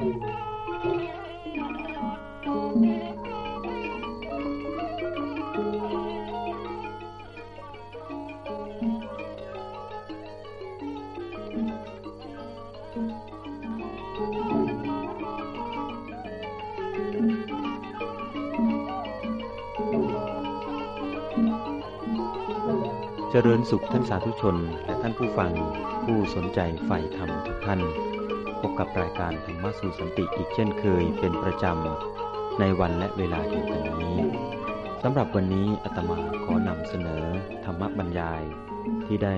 เจริญสุขท่านสาธุชน และท่านผู้ฟังผู้สนใจใฝ่ธรรมทุกท่าน พบกับรายการธรรมะสู่สันติอีกเช่นเคยเป็นประจำในวันและเวลาเดียวกันนี้สำหรับวันนี้อาตมาขอนำเสนอธรรมบรรยายที่ได้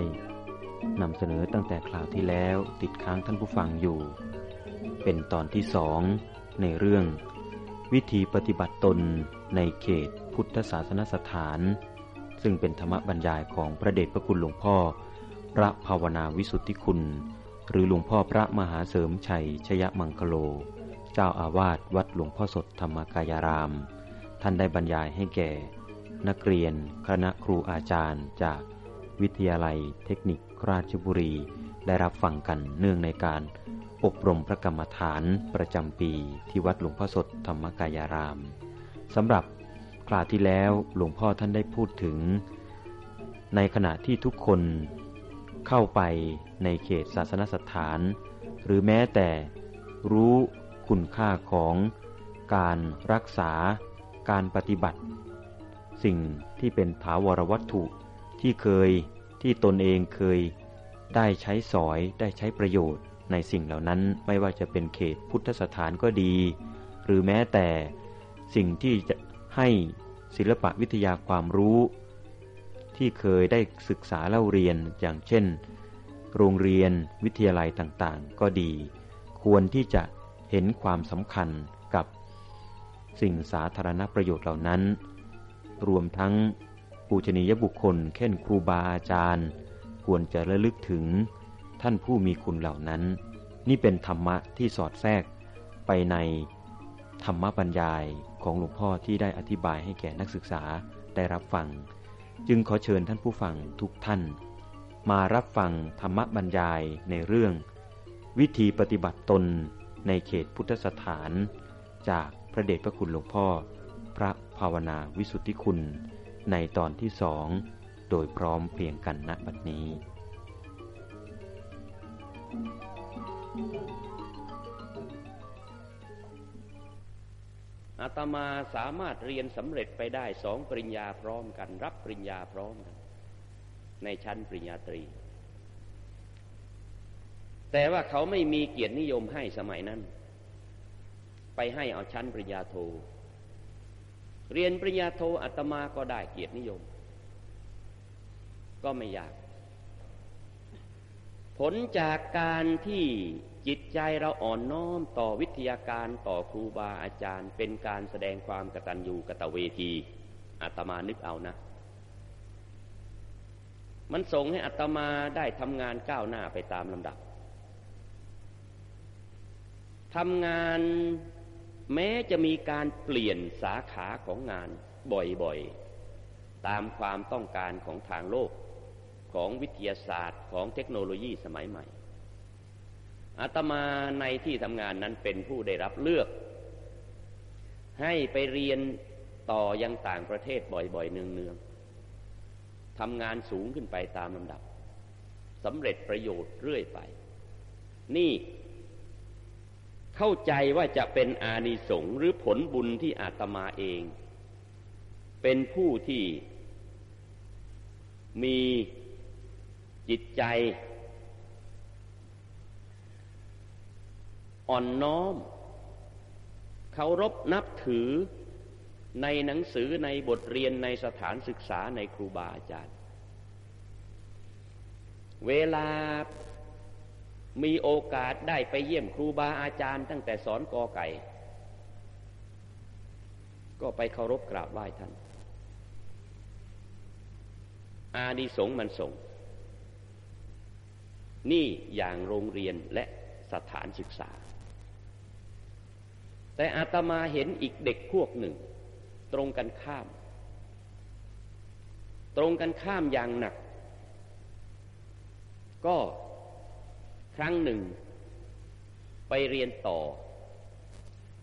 นำเสนอตั้งแต่คราวที่แล้วติดค้างท่านผู้ฟังอยู่ เป็นตอนที่สองในเรื่อง วิธีปฏิบัติตนในเขตพุทธศาสนสถาน ซึ่งเป็นธรรมบรรยายของพระเดชพระคุณหลวงพ่อ พระภาวนาวิสุทธิคุณ หรือหลวงพ่อพระมหาเสริมชัยชยมังคโล เจ้าอาวาสวัดหลวงพ่อสดธรรมกายาราม ท่านได้บรรยายให้แก่ นักเรียนคณะครูอาจารย์จากวิทยาลัยเทคนิคราชบุรี ได้รับฟังกันเนื่องในการอบรมพระกรรมฐานประจำปีที่วัดหลวงพ่อสดธรรมกายารามสำหรับคราวที่แล้วหลวงพ่อท่านได้พูดถึง ในขณะที่ทุกคน เข้าไปในเขตศาสนสถาน หรือแม้แต่รู้คุณค่าของการรักษาการปฏิบัติ สิ่งที่เป็นถาวรวัตถุที่เคยที่ตนเองเคยได้ใช้สอยได้ใช้ประโยชน์ในสิ่งเหล่านั้นไม่ว่าจะเป็นเขตพุทธสถานก็ดี หรือแม้แต่สิ่งที่จะให้ศิลปะวิทยาความรู้ ที่เคยได้ศึกษาเล่าเรียนอย่างเช่น โรงเรียนวิทยาลัยต่างๆ ก็ดี ควรที่จะเห็นความสำคัญกับสิ่งสาธารณประโยชน์เหล่านั้น รวมทั้งปูชนียบุคคลเช่นครูบาอาจารย์ ควรจะระลึกถึงท่านผู้มีคุณเหล่านั้น นี่เป็นธรรมะที่สอดแทรกไปในธรรมบรรยายของหลวงพ่อที่ได้อธิบายให้แก่นักศึกษาได้รับฟัง จึงขอเชิญท่านผู้ฟังทุกท่าน มารับฟังธรรมบรรยายในเรื่อง วิธีปฏิบัติตนในเขตพุทธสถาน จากพระเดชพระคุณหลวงพ่อ พระภาวนาวิสุทธิคุณ ในตอนที่สองโดยพร้อมเพียงกันณบัดนี้ Thank you. อาตมาสามารถเรียนสำเร็จไปได้สองปริญญาพร้อมกัน รับปริญญาพร้อมกัน ในชั้นปริญญาตรี แต่ว่าเขาไม่มีเกียรตินิยมให้สมัยนั้น ไปให้เอาชั้นปริญญาโท เรียนปริญญาโทอาตมาก็ได้เกียรตินิยม ก็ไม่ยาก ผลจากการที่ จิตใจเราอ่อนน้อมต่อวิทยาการต่อครูบาอาจารย์ เป็นการแสดงความกตัญญูกตเวทีอาตมานึกเอานะ มันส่งให้อัตมาได้ทำงานก้าวหน้าไปตามลำดับทำงานแม้จะมีการเปลี่ยนสาขาของงานบ่อยๆ ตามความต้องการของทางโลกของวิทยาศาสตร์ของเทคโนโลยีสมัยใหม่ อาตมาในที่ทำงานนั้นเป็นผู้ได้รับเลือก ให้ไปเรียนต่อยังต่างประเทศบ่อยๆ เนืองๆทำงานสูงขึ้นไปตามลำดับสำเร็จประโยชน์เรื่อยไป นี่เข้าใจว่าจะเป็นอานิสงส์หรือผลบุญที่อาตมาเอง เป็นผู้ที่มีจิตใจ อ่อนน้อมเคารพนับถือในหนังสือในบทเรียนในสถานศึกษาในครูบาอาจารย์ เวลามีโอกาสได้ไปเยี่ยมครูบาอาจารย์ ตั้งแต่สอนกอไก่ ก็ไปเคารพกราบไหว้ท่าน อานิสงส์มันส่ง นี่อย่างโรงเรียนและสถานศึกษา แต่อาตมาเห็นอีกเด็กพวกหนึ่ง ตรงกันข้าม ตรงกันข้ามอย่างหนัก ก็ครั้งหนึ่ง ไปเรียนต่อ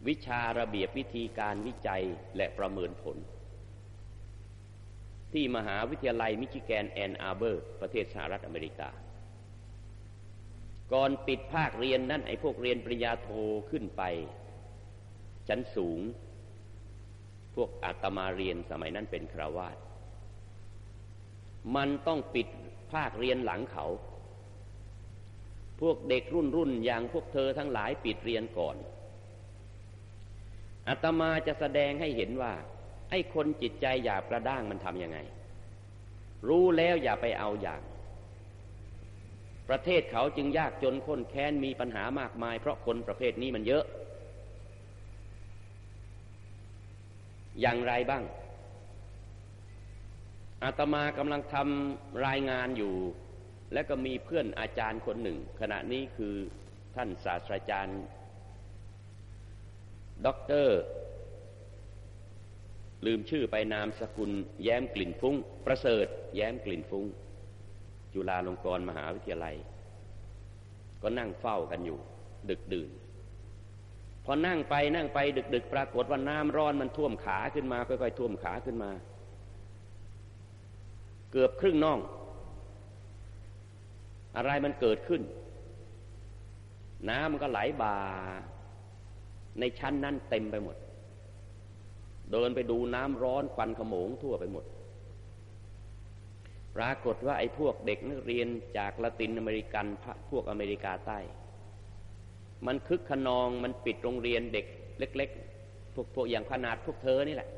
วิชาระเบียบวิธีการวิจัยและประเมินผล ที่มหาวิทยาลัยมิชิแกนแอนอาร์เบอร์ ประเทศสหรัฐอเมริกาก่อนปิดภาคเรียนนั่นไอ้พวกเรียนปริญญาโทขึ้นไป ชั้นสูง พวกอาตมาเรียนสมัยนั้นเป็นคราวาสมันต้องปิดภาคเรียนหลังเขา พวกเด็กรุ่นรุ่นอย่างพวกเธอทั้งหลายปิดเรียนก่อนอาตมาจะแสดงให้เห็นว่า ไอ้คนจิตใจหยาบกระด้างมันทำยังไง รู้แล้วอย่าไปเอาอย่าง ประเทศเขาจึงยากจนข้นแค้นมีปัญหามากมาย เพราะคนประเภทนี้มันเยอะ อย่างไรบ้าง อาตมากำลังทำรายงานอยู่ และก็มีเพื่อนอาจารย์คนหนึ่ง ขณะนี้คือท่านศาสตราจารย์ด็อกเตอร์ ลืมชื่อไปนามสกุล แย้มกลิ่นฟุ้ง ประเสริฐ แย้มกลิ่นฟุ้ง จุฬาลงกรณ์มหาวิทยาลัย ก็นั่งเฝ้ากันอยู่ ดึกดื่น อนั่งไปนั่งไปดึกดึกปรากฏว่าน้ำร้อนมันท่วมขาขึ้นมาค่อยๆท่วมขาขึ้นมา เกือบครึ่งน่อง อะไรมันเกิดขึ้น น้ำมันก็ไหลบ่า ในชั้นนั้นเต็มไปหมด เดินไปดูน้ำร้อนควันขโมงทั่วไปหมด ปรากฏว่าไอ้พวกเด็กนักเรียนจากละตินอเมริกันพวกอเมริกาใต้ มันคึกขนองมันปิดโรงเรียนเด็ก เล็ก ๆ พวกพวกอย่างขนาดพวกเธอนี่แหละ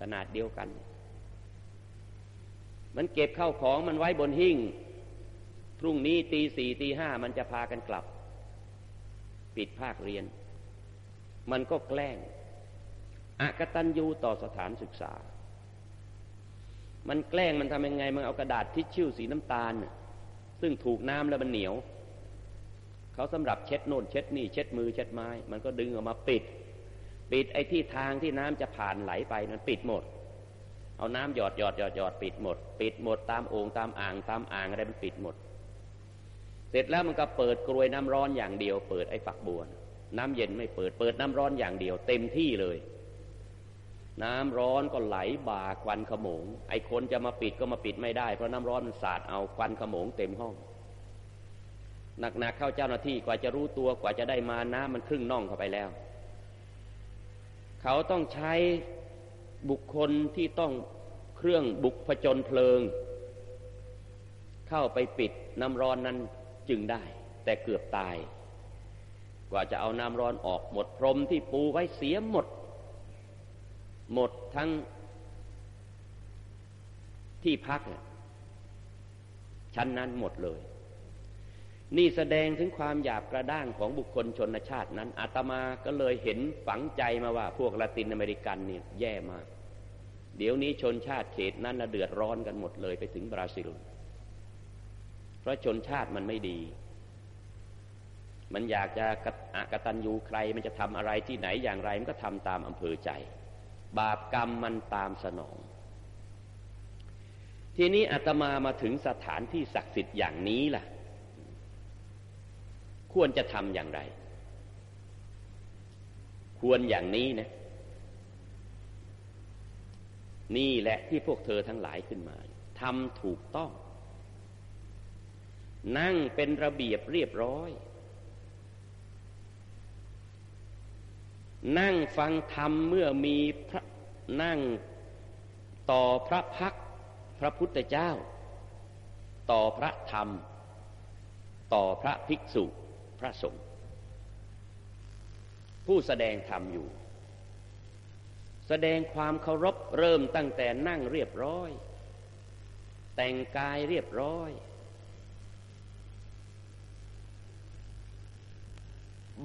ขนาดเดียวกัน มันเก็บเข้าของมันไว้บนหิ้งพรุ่งนี้ตีสี่ตีห้ามันจะพากันกลับ ปิดภาคเรียน มันก็แกล้งอากตันยูต่อสถานศึกษา มันแกล้งมันทำยังไง มันเอากระดาษทิชชู่สีน้ำตาล ซึ่งถูกน้ำแล้วมันเหนียว เขาสำหรับเช็ดโน่นเช็ดนี่เช็ดมือเช็ดไม้ มันก็ดึงออกมาปิด ปิดไอ้ที่ทางที่น้ำจะผ่านไหลไปมันปิดหมด เอาน้ำหยอดหยอดหยอดหยอดปิดหมด ปิดหมดตามโอ่งตามอ่างตามอ่างอะไรมันปิดหมด เสร็จแล้วมันก็เปิดกรวยน้ำร้อนอย่างเดียว เปิดไอ้ฝักบัวน้ำเย็นไม่เปิดเปิดน้ำร้อนอย่างเดียว เต็มที่เลย น้ำร้อนก็ไหลบ่าควันขโมง ไอ้คนจะมาปิดก็มาปิดไม่ได้เพราะน้ำร้อนมันสาดเอาควันขโมงเต็มห้อง หนักๆเข้าเจ้าหน้าที่กว่าจะรู้ตัวกว่าจะได้มาน้ำมันครึ่งน่องเข้าไปแล้ว เขาต้องใช้บุคคลที่ต้องเครื่องบุกผจญเพลิง เข้าไปปิดน้ำร้อนนั้นจึงได้ แต่เกือบตาย กว่าจะเอาน้ำร้อนออกหมดพรมที่ปูไว้เสียหมด หมดทั้งที่พักชั้นนั้นหมดเลย นี่แสดงถึงความหยาบกระด้างของบุคคลชนชาตินั้นอาตมาก็เลยเห็นฝังใจมาว่าพวกละตินอเมริกันนี่แย่มาก เดี๋ยวนี้ชนชาติเขตนั้นเดือดร้อนกันหมดเลยไปถึงบราซิล เพราะชนชาติมันไม่ดี มันอยากจะกตัญญูใคร มันจะทำอะไรที่ไหนอย่างไร มันก็ทำตามอำเภอใจ บาปกรรมมันตามสนอง ทีนี้อาตมามาถึงสถานที่ศักดิ์สิทธิ์อย่างนี้ล่ะ ควรจะทำอย่างไร ควรอย่างนี้นะ นี่แหละที่พวกเธอทั้งหลายขึ้นมาทำถูกต้อง นั่งเป็นระเบียบเรียบร้อย นั่งฟังธรรมเมื่อมีพระนั่งต่อพระพักพระพุทธเจ้า ต่อพระธรรม ต่อพระภิกษุ ระสงฆ์ผู้แสดงธรรมอยู่ แสดงความเคารพเริ่มตั้งแต่นั่งเรียบร้อย แต่งกายเรียบร้อย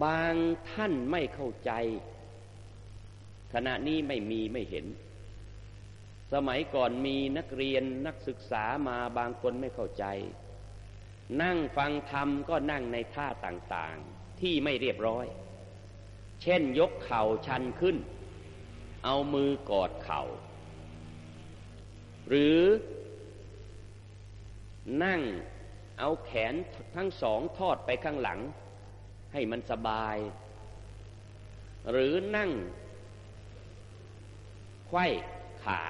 บางท่านไม่เข้าใจ ขณะนี้ไม่มีไม่เห็น สมัยก่อนมีนักเรียนนักศึกษามาบางคนไม่เข้าใจ นั่งฟังธรรมก็นั่งในท่าต่างๆ ที่ไม่เรียบร้อย เช่นยกเข่าชันขึ้น เอามือกอดเข่า หรือนั่งเอาแขนทั้งสองทอดไปข้างหลัง ให้มันสบาย หรือนั่งไขว้ขา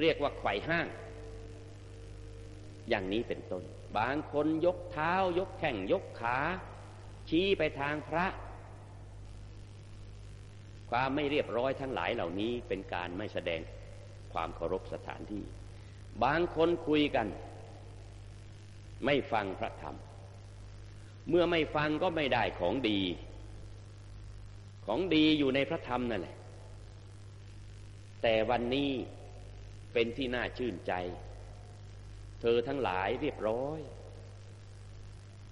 เรียกว่าไขว่ห้าง อย่างนี้เป็นต้น บางคนยกเท้า ยกแข้งยกขา ชี้ไปทางพระ ความไม่เรียบร้อยทั้งหลายเหล่านี้เป็นการไม่แสดงความเคารพสถานที่ บางคนคุยกัน ไม่ฟังพระธรรม เมื่อไม่ฟังก็ไม่ได้ของดี ของดีอยู่ในพระธรรมนั่นแหละ แต่วันนี้เป็นที่น่าชื่นใจ เธอทั้งหลายเรียบร้อย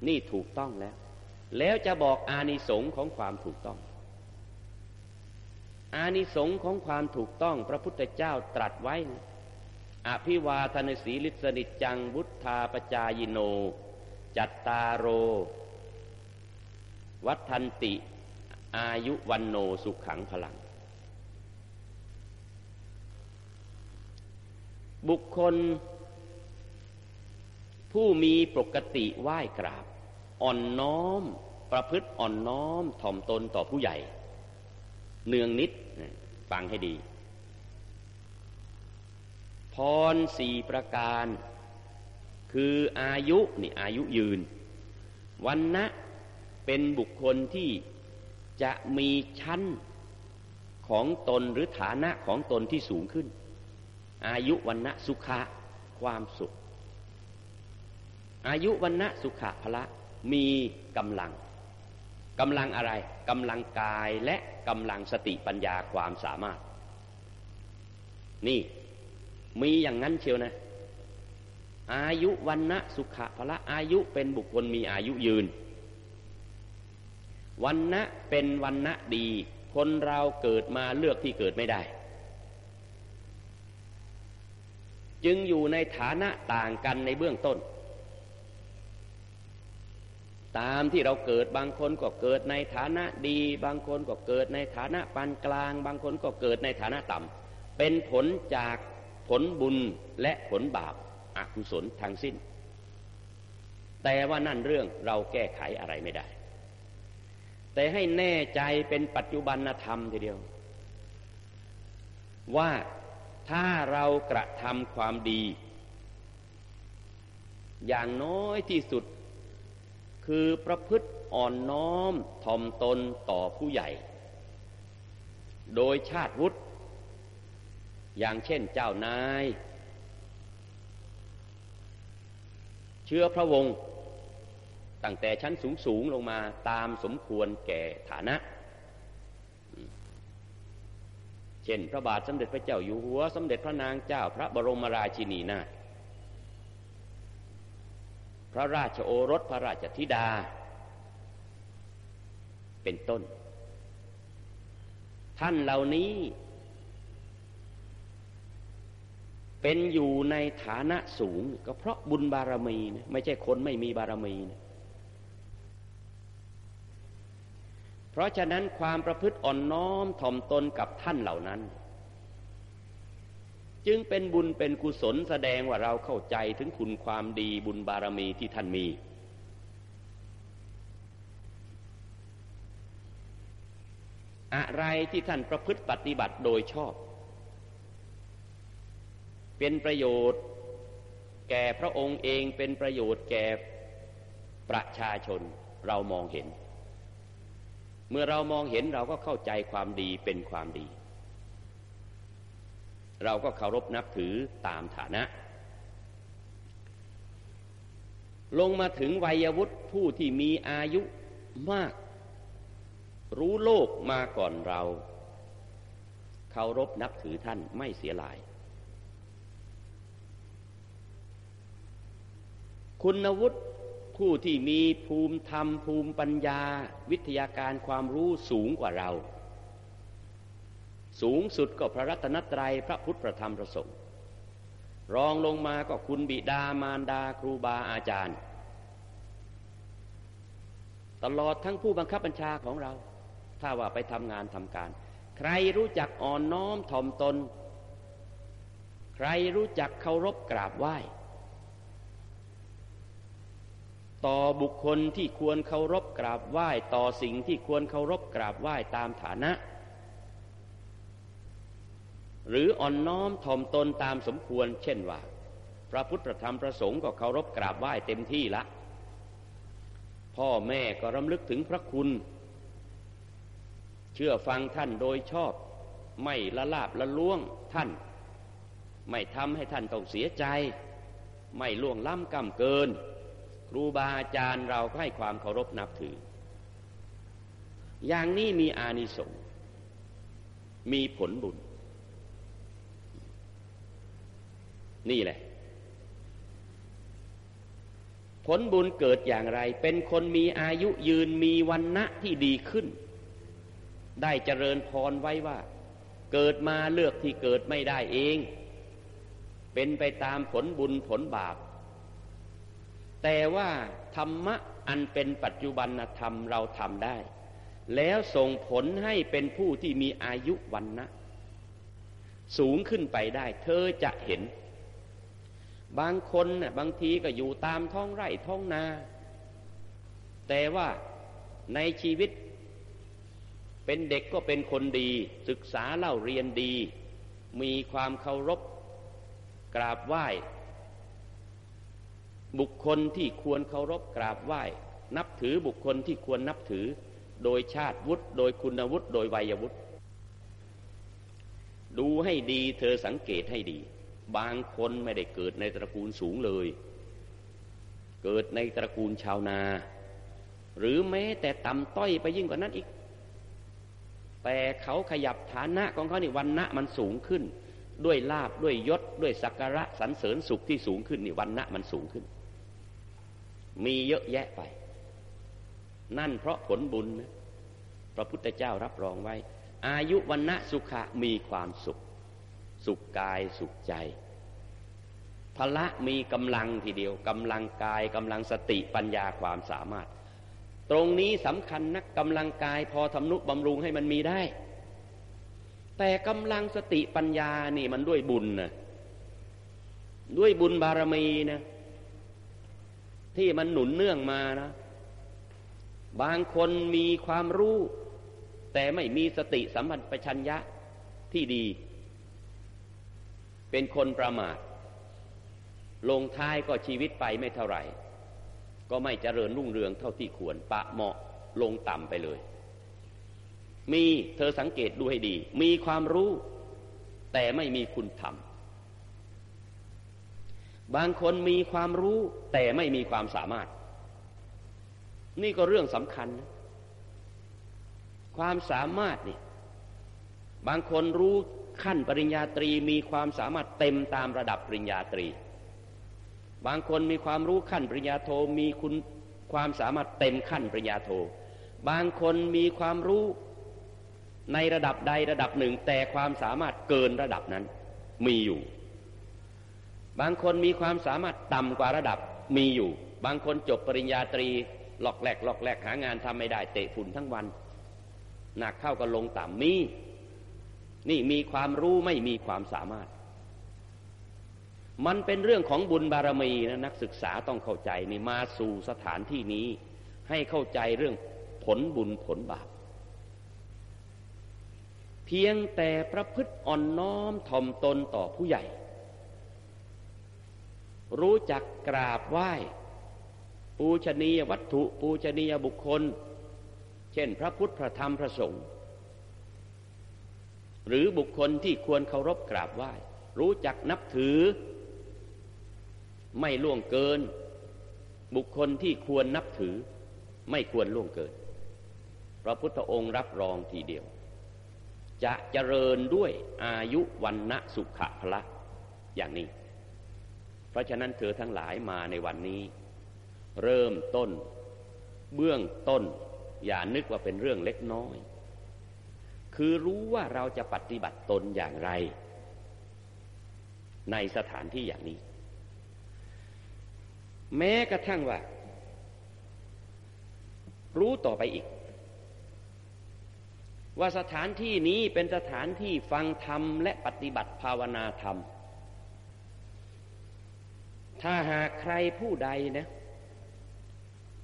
นี่ถูกต้องแล้ว แล้วจะบอกอานิสงส์ของความถูกต้อง อานิสงส์ของความถูกต้องพระพุทธเจ้าตรัสไว้นะอภิวาทนสีลิสนิจังบุทธาปจายโน จัตตาโร วัฒนติ อายุวันโนสุขขังพลัง บุคคล ผู้มีปกติไหว้กราบ อ่อนน้อม ประพฤติอ่อนน้อมถ่อมตนต่อผู้ใหญ่ เนืองนิดฟังให้ดี พรสี่ประการ คืออายุนี่อายุยืน วันนะเป็นบุคคลที่จะมีชั้นของตนหรือฐานะของตนที่สูงขึ้น อายุวันนะสุขะความสุข อายุวันนะสุขะพละมีกำลังกำลังอะไรกำลังกายและกำลังสติปัญญาความสามารถ นี่มีอย่างนั้นเชียวนะ อายุวันนะสุขะพละอายุเป็นบุคคลมีอายุยืน วันนะเป็นวันนะดี คนเราเกิดมาเลือกที่เกิดไม่ได้ จึงอยู่ในฐานะต่างกันในเบื้องต้น ตามที่เราเกิดบางคนก็เกิดในฐานะดี บางคนก็เกิดในฐานะปานกลาง บางคนก็เกิดในฐานะต่ำเป็นผลจากผลบุญและผลบาปอกุศลทั้งสิ้น แต่ว่านั่นเรื่องเราแก้ไขอะไรไม่ได้ แต่ให้แน่ใจเป็นปัจจุบันธรรมทีเดียว ว่าถ้าเรากระทำความดี อย่างน้อยที่สุด คือประพฤติอ่อนน้อมถ่อมตนต่อผู้ใหญ่ โดยชาติวุฒิอย่างเช่นเจ้านาย เชื้อพระวงศ์ตั้งแต่ชั้นสูงสูงลงมาตามสมควรแก่ฐานะ เช่นพระบาทสมเด็จพระเจ้าอยู่หัว สมเด็จพระนางเจ้าพระบรมราชินีนาถ ระราชโอรสพระราชธิดา เป็นต้น ท่านเหล่านี้ เป็นอยู่ในฐานะสูง ก็เพราะบุญบารมีนะไม่ใช่คนไม่มีบารมีนะเพราะฉะนั้นความประพฤติอ่อนน้อมถ่อมตนกับท่านเหล่านั้น จึงเป็นบุญเป็นกุศลแสดงว่าเราเข้าใจถึงคุณความดีบุญบารมีที่ท่านมี อะไรที่ท่านประพฤติปฏิบัติโดยชอบ เป็นประโยชน์ แก่พระองค์เองเป็นประโยชน์แก่ประชาชนเรามองเห็น เมื่อเรามองเห็นเราก็เข้าใจความดีเป็นความดี เราก็เคารพนับถือตามฐานะ ลงมาถึงวัยวุฒิผู้ที่มีอายุมาก รู้โลกมาก่อนเรา เคารพนับถือท่านไม่เสียหลาย คุณวุฒิผู้ที่มีภูมิธรรมภูมิปัญญา วิทยาการความรู้สูงกว่าเรา สูงสุดก็พระรัตนตรัยพระพุทธพระธรรมพระสงฆ์รองลงมาก็คุณบิดามารดาครูบาอาจารย์ ตลอดทั้งผู้บังคับบัญชาของเรา ถ้าว่าไปทำงานทำการ ใครรู้จักอ่อนน้อมถ่อมตน ใครรู้จักเคารพกราบไหว้ ต่อบุคคลที่ควรเคารพกราบไหว้ ต่อสิ่งที่ควรเคารพกราบไหว้ตามฐานะ หรืออ่อนน้อมถ่อมตนตามสมควร เช่นว่า พระพุทธธรรมประสงค์ก็เคารพกราบไหว้เต็มที่ละ พ่อแม่ก็รำลึกถึงพระคุณ เชื่อฟังท่านโดยชอบ ไม่ละลาบละล่วงท่าน ไม่ทำให้ท่านต้องเสียใจ ไม่ล่วงล้ำกำเกิน ครูบาอาจารย์เราก็ให้ความเคารพนับถือ อย่างนี้มีอานิสงส์มีผลบุญ นี่แหละ ผลบุญเกิดอย่างไร เป็นคนมีอายุยืนมีวันณะที่ดีขึ้น ได้เจริญพรไว้ว่า เกิดมาเลือกที่เกิดไม่ได้เอง เป็นไปตามผลบุญผลบาป แต่ว่าธรรมะอันเป็นปัจจุบันธรรมเราทำได้ แล้วส่งผลให้เป็นผู้ที่มีอายุวันนะสูงขึ้นไปได้ เธอจะเห็น บางคนน่ะบางทีก็อยู่ตามท้องไร่ท้องนา แต่ว่าในชีวิต เป็นเด็กก็เป็นคนดี ศึกษาเล่าเรียนดี มีความเคารพกราบไหว้ บุคคลที่ควรเคารพกราบไหว้ นับถือบุคคลที่ควรนับถือ โดยชาติวุฒิโดยคุณวุฒิโดยวัยวุฒิดูให้ดีเธอสังเกตให้ดี บางคนไม่ได้เกิดในตระกูลสูงเลย เกิดในตระกูลชาวนา หรือแม้แต่ต่ำต้อยไปยิ่งกว่านั้นอีก แต่เขาขยับฐานะของเขานี่วันณะมันสูงขึ้น ด้วยลาบด้วยยศ ด้วยสักการะสรรเสริญสุขที่สูงขึ้นนี่วันณะมันสูงขึ้น มีเยอะแยะไป นั่นเพราะผลบุญนะพระพุทธเจ้ารับรองไว้ อายุวันณะสุขะมีความสุข สุขกายสุขใจ พละมีกำลังทีเดียวกำลังกายกำลังสติปัญญาความสามารถ ตรงนี้สำคัญนักกำลังกายพอทำนุบำรุงให้มันมีได้ แต่กำลังสติปัญญานี่มันด้วยบุญนะด้วยบุญบารมีนะที่มันหนุนเนื่องมานะ บางคนมีความรู้ แต่ไม่มีสติสัมพันธ์ปัญญะที่ดี เป็นคนประมาท ลงท้ายก็ชีวิตไปไม่เท่าไหร่ ก็ไม่เจริญรุ่งเรืองเท่าที่ควร ปะเหมาะลงต่ำไปเลย มีเธอสังเกตดูให้ดี มีความรู้ แต่ไม่มีคุณธรรม บางคนมีความรู้แต่ไม่มีความสามารถ นี่ก็เรื่องสำคัญนะความสามารถนี่บางคนรู้ขั้นปริญญาตรีมีความสามารถเต็มตามระดับปริญญาตรี บางคนมีความรู้ขั้นปริญญาโทมีคุณความสามารถเต็มขั้นปริญญาโท บางคนมีความรู้ในระดับใดระดับหนึ่ง แต่ความสามารถเกินระดับนั้นมีอยู่ บางคนมีความสามารถต่ำกว่าระดับมีอยู่ บางคนจบปริญญาตรีหลอกแหลกหลอกแหลกหางานทำไม่ได้เตะฝุ่นทั้งวันหนักเข้าก็ลงต่ำมี นี่มีความรู้ไม่มีความสามารถ มันเป็นเรื่องของบุญบารมีนะนักศึกษาต้องเข้าใจนี่มาสู่สถานที่นี้ ให้เข้าใจเรื่องผลบุญผลบาป เพียงแต่ประพฤติอ่อนน้อมถ่อมตนต่อผู้ใหญ่ รู้จักกราบไหว้ ปูชนียวัตถุปูชนียบุคคล เช่นพระพุทธพระธรรมพระสงฆ์หรือบุคคลที่ควรเคารพกราบไหว้ รู้จักนับถือ ไม่ล่วงเกิน บุคคลที่ควรนับถือ ไม่ควรล่วงเกิน พระพุทธองค์รับรองทีเดียว จะเจริญด้วยอายุวันณะสุขะพละอย่างนี้ เพราะฉะนั้นเธอทั้งหลายมาในวันนี้ เริ่มต้น เบื้องต้น อย่านึกว่าเป็นเรื่องเล็กน้อย คือรู้ว่าเราจะปฏิบัติตนอย่างไร ในสถานที่อย่างนี้ แม้กระทั่งว่า รู้ต่อไปอีก ว่าสถานที่นี้เป็นสถานที่ฟังธรรมและปฏิบัติภาวนาธรรม ถ้าหากใครผู้ใดนะ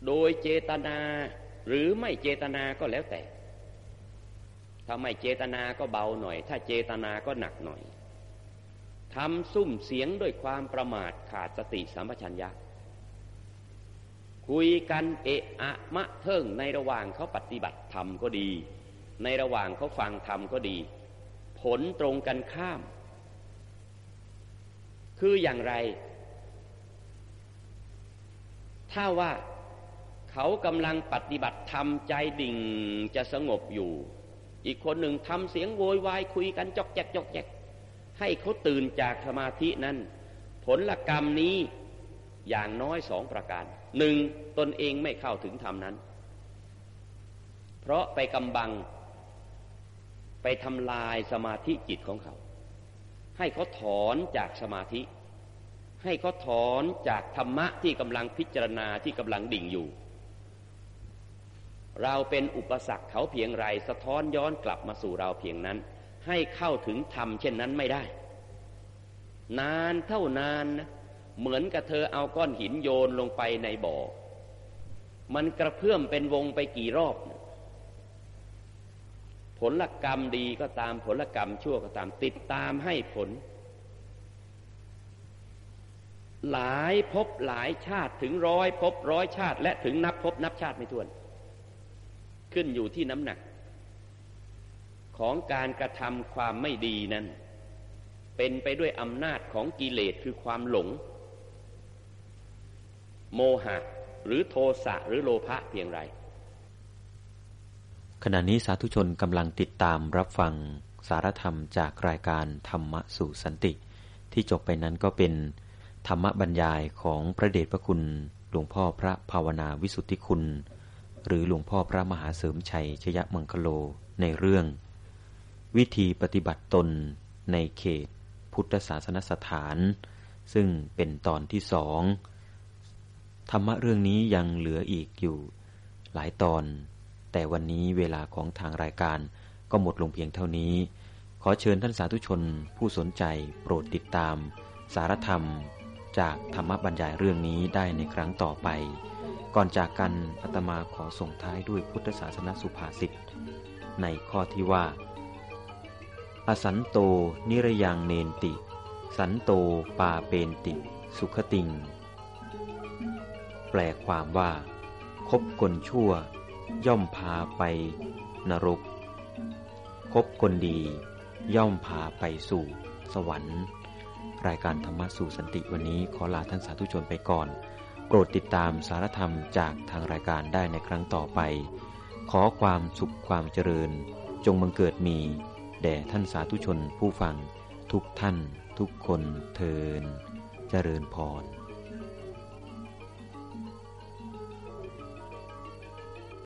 โดยเจตนาหรือไม่เจตนาก็แล้วแต่ ถ้าไม่เจตนาก็เบาหน่อย ถ้าเจตนาก็หนักหน่อยทำซุ่มเสียงด้วยความประมาทขาดสติสัมปชัญญะ คุยกันเอะอะมะเทิงในระหว่างเขาปฏิบัติธรรมก็ดี ในระหว่างเขาฟังธรรมก็ดี ผลตรงกันข้าม คืออย่างไร ถ้าว่าเขากำลังปฏิบัติธรรมใจดิ่งจะสงบอยู่ อีกคนหนึ่งทำเสียงโวยวายคุยกันจอกแจกจอกแจกให้เขาตื่นจากสมาธินั้น ผลกรรมนี้อย่างน้อยสองประการ หนึ่งตนเองไม่เข้าถึงธรรมนั้น เพราะไปกำบัง ไปทำลายสมาธิจิตของเขา ให้เขาถอนจากสมาธิ ให้เขาถอนจากธรรมะที่กำลังพิจารณาที่กำลังดิ่งอยู่ เราเป็นอุปสรรคเขาเพียงไรสะท้อนย้อนกลับมาสู่เราเพียงนั้น ให้เข้าถึงธรรมเช่นนั้นไม่ได้ นานเท่านานนะ เหมือนกับเธอเอาก้อนหินโยนลงไปในบ่อ มันกระเพื่อมเป็นวงไปกี่รอบ ผลกรรมดีก็ตามผลกรรมชั่วก็ตามติดตามให้ผล หลายพบหลายชาติถึงร้อยพบร้อยชาติ และถึงนับพบนับชาติไม่ถ้วน ขึ้นอยู่ที่น้ำหนัก ของการกระทำความไม่ดีนั้นเป็นไปด้วยอำนาจของกิเลสคือความหลง โมหะ หรือโทสะหรือโลภะเพียงไร ขณะนี้สาธุชนกำลังติดตามรับฟังสารธรรมจากรายการธรรมะสู่สันติ ที่จบไปนั้นก็เป็นธรรมบรรยายของพระเดชพระคุณ หลวงพ่อพระภาวนาวิสุทธิคุณ หรือหลวงพ่อพระมหาเสริมชัยชยมังคโลในเรื่อง วิธีปฏิบัติตนในเขตพุทธศาสนสถาน ซึ่งเป็นตอนที่สอง ธรรมะเรื่องนี้ยังเหลืออีกอยู่หลายตอน แต่วันนี้เวลาของทางรายการก็หมดลงเพียงเท่านี้ ขอเชิญท่านสาธุชนผู้สนใจโปรดติดตาม สารธรรม จากธรรมบรรยายเรื่องนี้ได้ในครั้งต่อไป ก่อนจากกันอาตมาขอส่งท้ายด้วยพุทธศาสนสุภาษิตในข้อที่ว่า อสันโตนิรยังเนนติ สันโตปาเปนติ สุขติง แปลความว่า คบคนชั่ว ย่อมพาไปนรก คบคนดี ย่อมพาไปสู่สวรรค์ รายการธรรมะสู่สันติวันนี้ขอลาท่านสาธุชนไปก่อน โปรดติดตามสารธรรมจากทางรายการได้ในครั้งต่อไป ขอความสุขความเจริญ จงบังเกิดมี แด่ท่านสาธุชนผู้ฟังทุกท่านทุกคนเทินเจริญพร